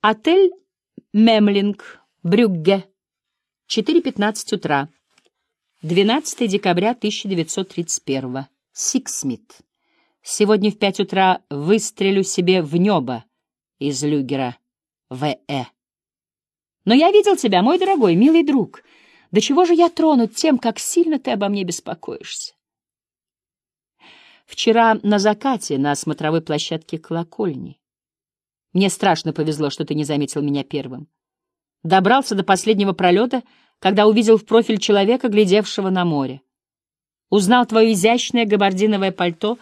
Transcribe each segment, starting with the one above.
Отель Мемлинг, Брюгге. 4.15 утра. 12 декабря 1931. Сиксмит. Сегодня в пять утра выстрелю себе в небо из люгера В.Э. Но я видел тебя, мой дорогой, милый друг. До чего же я тронут тем, как сильно ты обо мне беспокоишься? Вчера на закате на смотровой площадке колокольни. Мне страшно повезло, что ты не заметил меня первым. Добрался до последнего пролета, когда увидел в профиль человека, глядевшего на море. Узнал твое изящное габардиновое пальто,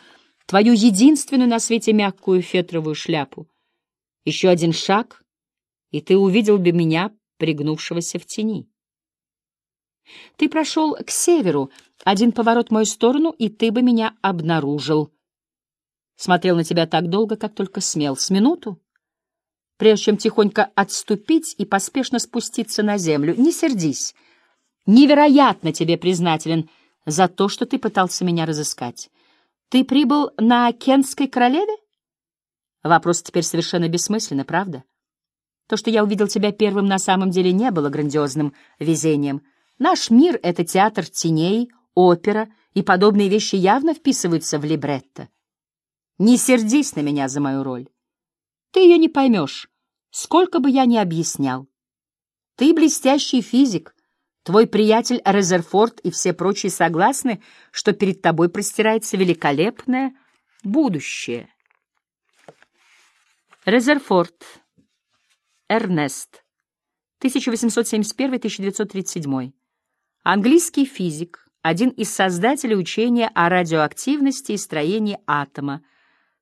твою единственную на свете мягкую фетровую шляпу. Еще один шаг, и ты увидел бы меня, пригнувшегося в тени. Ты прошел к северу, один поворот в мою сторону, и ты бы меня обнаружил. Смотрел на тебя так долго, как только смел. С минуту? Прежде чем тихонько отступить и поспешно спуститься на землю. Не сердись. Невероятно тебе признателен за то, что ты пытался меня разыскать. Ты прибыл на Кентской королеве? Вопрос теперь совершенно бессмысленный, правда? То, что я увидел тебя первым, на самом деле не было грандиозным везением — Наш мир — это театр теней, опера, и подобные вещи явно вписываются в либретто. Не сердись на меня за мою роль. Ты ее не поймешь, сколько бы я ни объяснял. Ты блестящий физик, твой приятель Резерфорд и все прочие согласны, что перед тобой простирается великолепное будущее. Резерфорд. Эрнест. 1871-1937. Английский физик, один из создателей учения о радиоактивности и строении атома,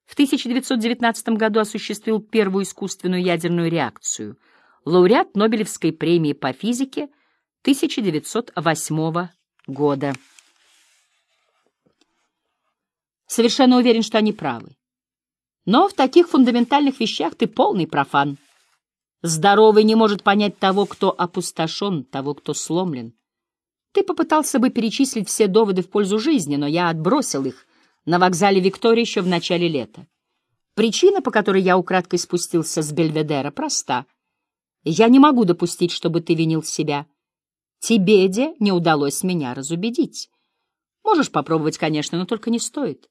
в 1919 году осуществил первую искусственную ядерную реакцию, лауреат Нобелевской премии по физике 1908 года. Совершенно уверен, что они правы. Но в таких фундаментальных вещах ты полный профан. Здоровый не может понять того, кто опустошен, того, кто сломлен. Ты попытался бы перечислить все доводы в пользу жизни, но я отбросил их на вокзале Виктории еще в начале лета. Причина, по которой я украдкой спустился с Бельведера, проста. Я не могу допустить, чтобы ты винил себя. Тебе, де, не удалось меня разубедить. Можешь попробовать, конечно, но только не стоит.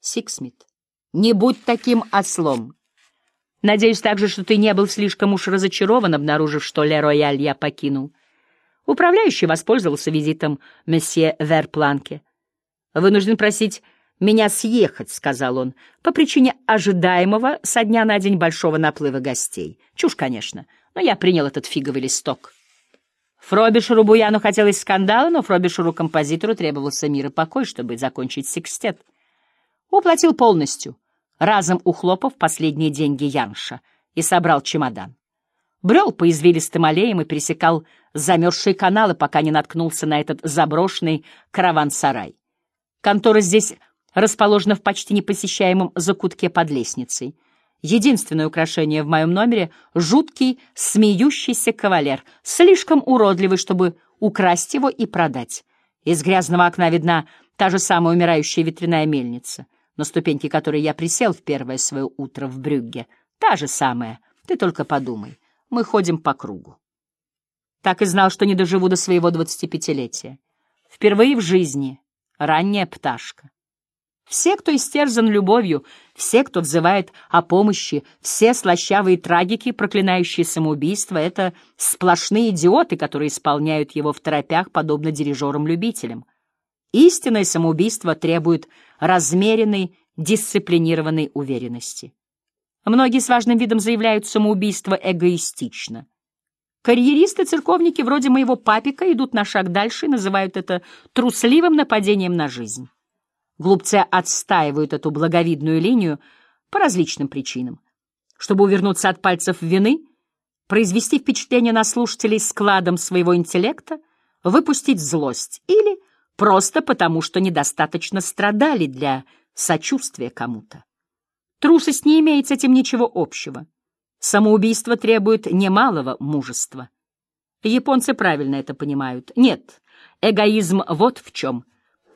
Сиксмит, не будь таким ослом. Надеюсь также, что ты не был слишком уж разочарован, обнаружив, что Ле-Рояль я покинул. Управляющий воспользовался визитом месье Верпланке. «Вынужден просить меня съехать», — сказал он, «по причине ожидаемого со дня на день большого наплыва гостей. Чушь, конечно, но я принял этот фиговый листок». Фробишеру Буяну хотелось скандала, но Фробишеру-композитору требовался мир и покой, чтобы закончить секстет. Уплатил полностью, разом ухлопав последние деньги Янша, и собрал чемодан брел по извилистым аллеям и пересекал замерзшие каналы, пока не наткнулся на этот заброшенный караван-сарай. Контора здесь расположена в почти непосещаемом закутке под лестницей. Единственное украшение в моем номере — жуткий, смеющийся кавалер, слишком уродливый, чтобы украсть его и продать. Из грязного окна видна та же самая умирающая ветряная мельница, на ступеньке которой я присел в первое свое утро в Брюгге. Та же самая, ты только подумай мы ходим по кругу. Так и знал, что не доживу до своего двадцатипятилетия. Впервые в жизни ранняя пташка. Все, кто истерзан любовью, все, кто взывает о помощи, все слащавые трагики, проклинающие самоубийство, — это сплошные идиоты, которые исполняют его в торопях, подобно дирижерам-любителям. Истинное самоубийство требует размеренной, дисциплинированной уверенности. Многие с важным видом заявляют самоубийство эгоистично. Карьеристы-церковники вроде моего папика идут на шаг дальше и называют это трусливым нападением на жизнь. Глупцы отстаивают эту благовидную линию по различным причинам. Чтобы увернуться от пальцев вины, произвести впечатление на слушателей складом своего интеллекта, выпустить злость или просто потому, что недостаточно страдали для сочувствия кому-то. Трусость не имеет с этим ничего общего. Самоубийство требует немалого мужества. Японцы правильно это понимают. Нет, эгоизм вот в чем.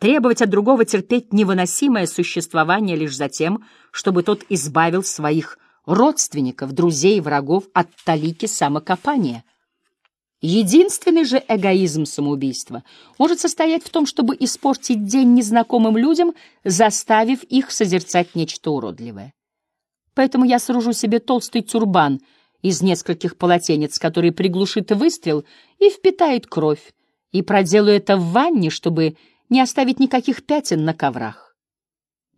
Требовать от другого терпеть невыносимое существование лишь за тем, чтобы тот избавил своих родственников, друзей, врагов от талики самокопания. Единственный же эгоизм самоубийства может состоять в том, чтобы испортить день незнакомым людям, заставив их созерцать нечто уродливое. Поэтому я сооружу себе толстый тюрбан из нескольких полотенец, который приглушит выстрел и впитает кровь, и проделаю это в ванне, чтобы не оставить никаких пятен на коврах.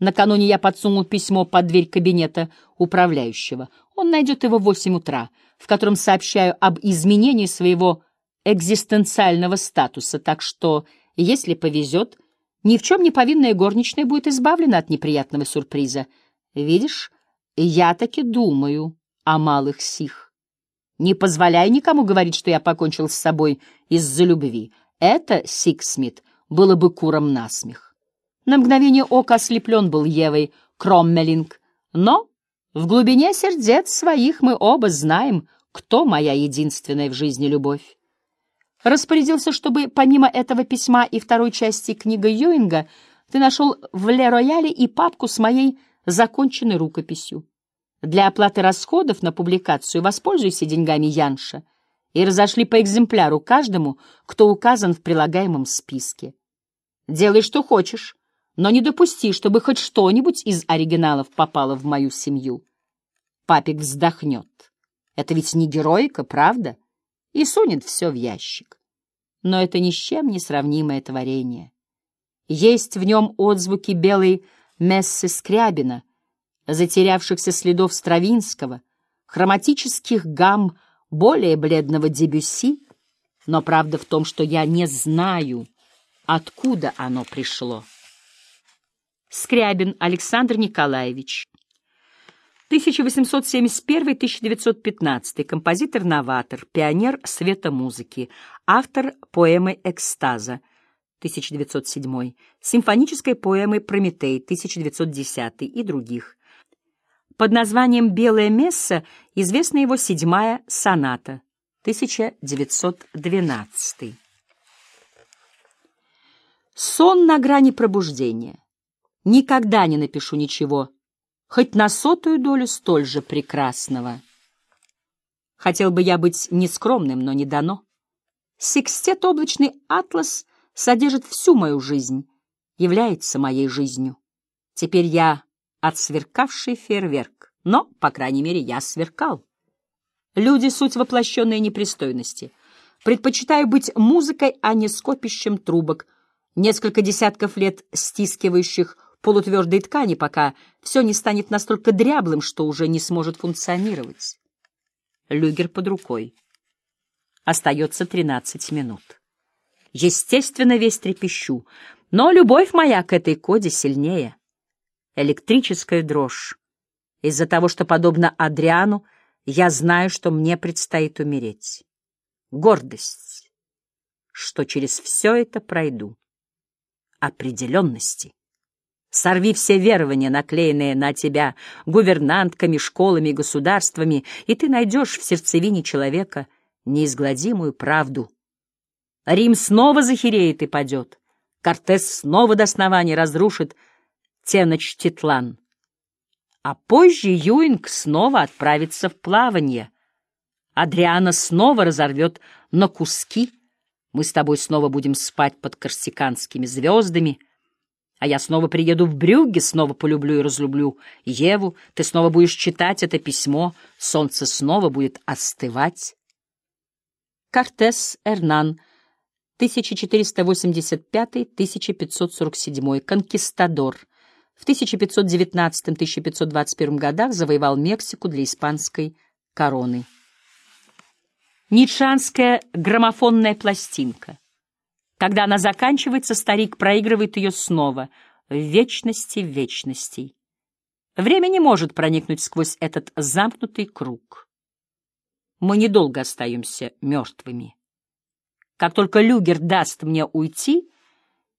Накануне я подсунул письмо под дверь кабинета управляющего. Он найдет его в восемь утра, в котором сообщаю об изменении своего экзистенциального статуса, так что, если повезет, ни в чем не повинная горничная будет избавлена от неприятного сюрприза. Видишь, я таки думаю о малых сих. Не позволяй никому говорить, что я покончил с собой из-за любви. Это, Сиксмит, было бы курам на смех. На мгновение ока ослеплен был Евой Кроммелинк, но в глубине сердец своих мы оба знаем, кто моя единственная в жизни любовь. Распорядился, чтобы помимо этого письма и второй части книги Юинга ты нашел в Ле-Рояле и папку с моей законченной рукописью. Для оплаты расходов на публикацию воспользуйся деньгами Янша и разошли по экземпляру каждому, кто указан в прилагаемом списке. Делай, что хочешь, но не допусти, чтобы хоть что-нибудь из оригиналов попало в мою семью. Папик вздохнет. Это ведь не героика, правда? И сунет все в ящик. Но это ни с чем не сравнимое творение. Есть в нем отзвуки белой мессы Скрябина, затерявшихся следов Стравинского, хроматических гамм более бледного Дебюсси, но правда в том, что я не знаю, откуда оно пришло. Скрябин Александр Николаевич 1871-1915, композитор-новатор, пионер света музыки, автор поэмы «Экстаза», 1907, симфонической поэмы «Прометей», 1910 и других. Под названием «Белая месса» известна его седьмая соната, 1912. Сон на грани пробуждения. Никогда не напишу ничего, хоть на сотую долю столь же прекрасного. Хотел бы я быть нескромным, но не дано. Секстет облачный атлас содержит всю мою жизнь, является моей жизнью. Теперь я отсверкавший фейерверк, но, по крайней мере, я сверкал. Люди — суть воплощенной непристойности. Предпочитаю быть музыкой, а не скопищем трубок, несколько десятков лет стискивающих полутвердой ткани, пока все не станет настолько дряблым, что уже не сможет функционировать. Люгер под рукой. Остается тринадцать минут. Естественно, весь трепещу, но любовь моя к этой коде сильнее. Электрическая дрожь. Из-за того, что, подобно Адриану, я знаю, что мне предстоит умереть. Гордость, что через все это пройду определенности. Сорви все верования, наклеенные на тебя гувернантками, школами государствами, и ты найдешь в сердцевине человека неизгладимую правду. Рим снова захереет и падет. Кортес снова до основания разрушит Теночтитлан. А позже Юинг снова отправится в плавание. Адриана снова разорвет на куски — мы с тобой снова будем спать под корсиканскими звездами, а я снова приеду в Брюгге, снова полюблю и разлюблю Еву, ты снова будешь читать это письмо, солнце снова будет остывать. Кортес Эрнан, 1485-1547, конкистадор. В 1519-1521 годах завоевал Мексику для испанской короны. Ницшанская граммофонная пластинка. Когда она заканчивается, старик проигрывает ее снова, в вечности вечностей. Время не может проникнуть сквозь этот замкнутый круг. Мы недолго остаемся мертвыми. Как только Люгер даст мне уйти,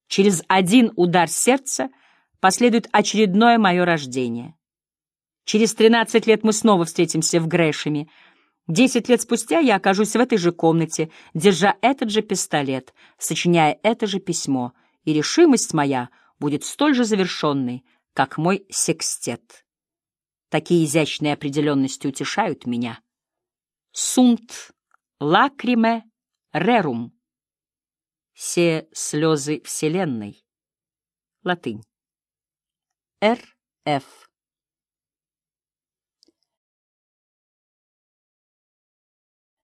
через один удар сердца последует очередное мое рождение. Через тринадцать лет мы снова встретимся в Грэшеме, Десять лет спустя я окажусь в этой же комнате, держа этот же пистолет, сочиняя это же письмо, и решимость моя будет столь же завершенной, как мой секстет. Такие изящные определенности утешают меня. Сунт лакриме рерум. Все слезы Вселенной. Латынь. RF